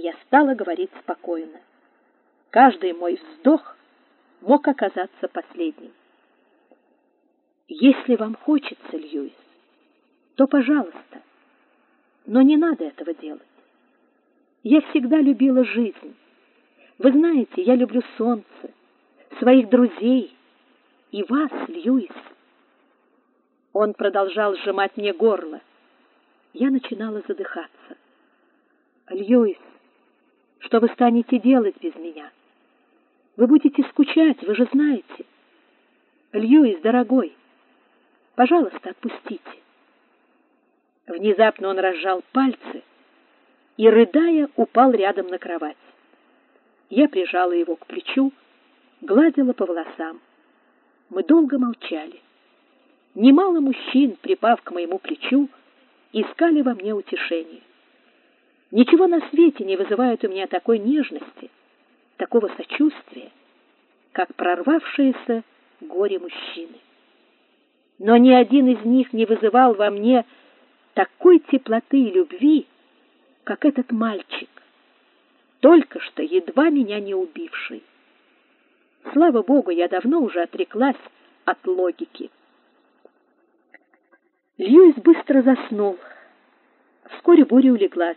я стала говорить спокойно. Каждый мой вздох мог оказаться последним. Если вам хочется, Льюис, то, пожалуйста, но не надо этого делать. Я всегда любила жизнь. Вы знаете, я люблю солнце, своих друзей и вас, Льюис. Он продолжал сжимать мне горло. Я начинала задыхаться. Льюис, что вы станете делать без меня? Вы будете скучать, вы же знаете. Льюис, дорогой, пожалуйста, отпустите. Внезапно он разжал пальцы и, рыдая, упал рядом на кровать. Я прижала его к плечу, гладила по волосам. Мы долго молчали. Немало мужчин, припав к моему плечу, искали во мне утешение. Ничего на свете не вызывает у меня такой нежности, такого сочувствия, как прорвавшееся горе мужчины. Но ни один из них не вызывал во мне такой теплоты и любви, как этот мальчик, только что едва меня не убивший. Слава богу, я давно уже отреклась от логики. Льюис быстро заснул. Вскоре буря улеглась.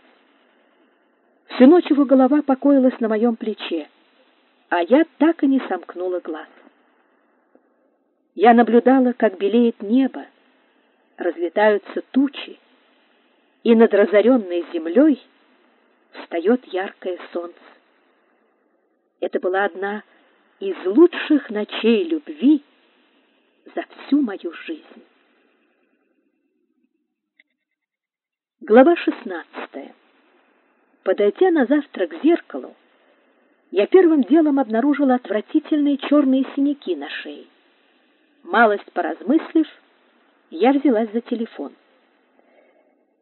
Всю ночь его голова покоилась на моем плече, а я так и не сомкнула глаз. Я наблюдала, как белеет небо, разлетаются тучи, и над разоренной землей встает яркое солнце. Это была одна из лучших ночей любви за всю мою жизнь. Глава 16. Подойдя на завтрак к зеркалу, я первым делом обнаружила отвратительные черные синяки на шее. Малость поразмыслив, я взялась за телефон.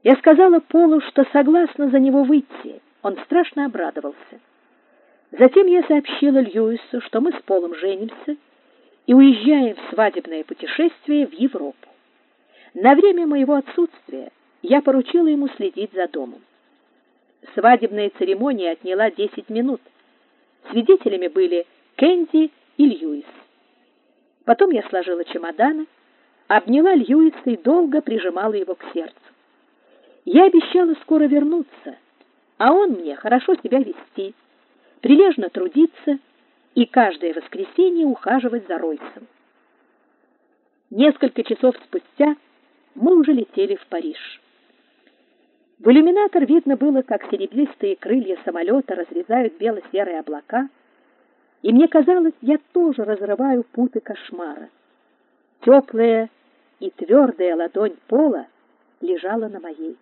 Я сказала Полу, что согласна за него выйти. Он страшно обрадовался. Затем я сообщила Льюису, что мы с Полом женимся и уезжаем в свадебное путешествие в Европу. На время моего отсутствия я поручила ему следить за домом. Свадебная церемония отняла 10 минут. Свидетелями были Кэнди и Льюис. Потом я сложила чемоданы, обняла Льюиса и долго прижимала его к сердцу. Я обещала скоро вернуться, а он мне хорошо себя вести, прилежно трудиться и каждое воскресенье ухаживать за Ройсом. Несколько часов спустя мы уже летели в Париж. В иллюминатор видно было, как серебристые крылья самолета разрезают бело-серые облака, и мне казалось, я тоже разрываю путы кошмара. Теплая и твердая ладонь пола лежала на моей.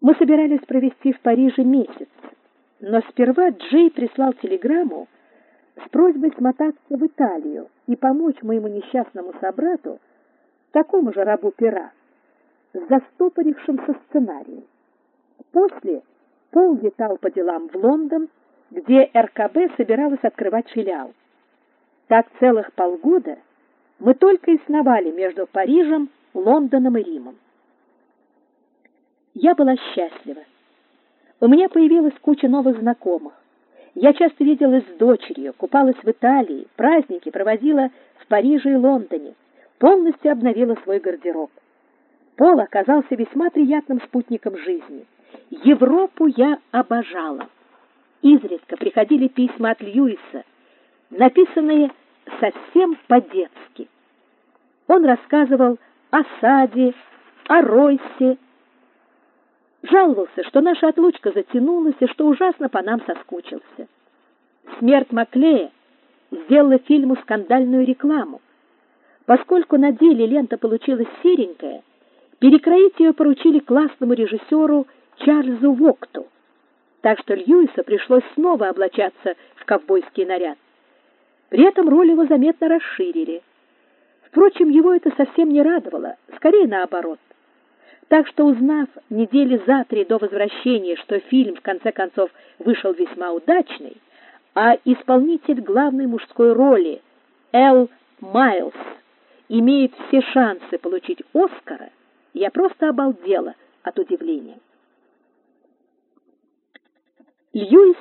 Мы собирались провести в Париже месяц, но сперва Джей прислал телеграмму с просьбой смотаться в Италию и помочь моему несчастному собрату, такому же рабу пера, с застопорившимся сценарием. После Пол летал по делам в Лондон, где РКБ собиралась открывать филиал. Так целых полгода мы только и сновали между Парижем, Лондоном и Римом. Я была счастлива. У меня появилась куча новых знакомых. Я часто виделась с дочерью, купалась в Италии, праздники проводила в Париже и Лондоне, полностью обновила свой гардероб. Пол оказался весьма приятным спутником жизни. Европу я обожала. Изредка приходили письма от Льюиса, написанные совсем по-детски. Он рассказывал о саде, о Ройсе, жаловался, что наша отлучка затянулась и что ужасно по нам соскучился. Смерть Маклея сделала фильму скандальную рекламу. Поскольку на деле лента получилась серенькая, перекроить ее поручили классному режиссеру Чарльзу Вокту. Так что Льюису пришлось снова облачаться в ковбойский наряд. При этом роль его заметно расширили. Впрочем, его это совсем не радовало, скорее наоборот. Так что, узнав недели за три до возвращения, что фильм в конце концов вышел весьма удачный, а исполнитель главной мужской роли Эл Майлз имеет все шансы получить Оскара, я просто обалдела от удивления. Льюис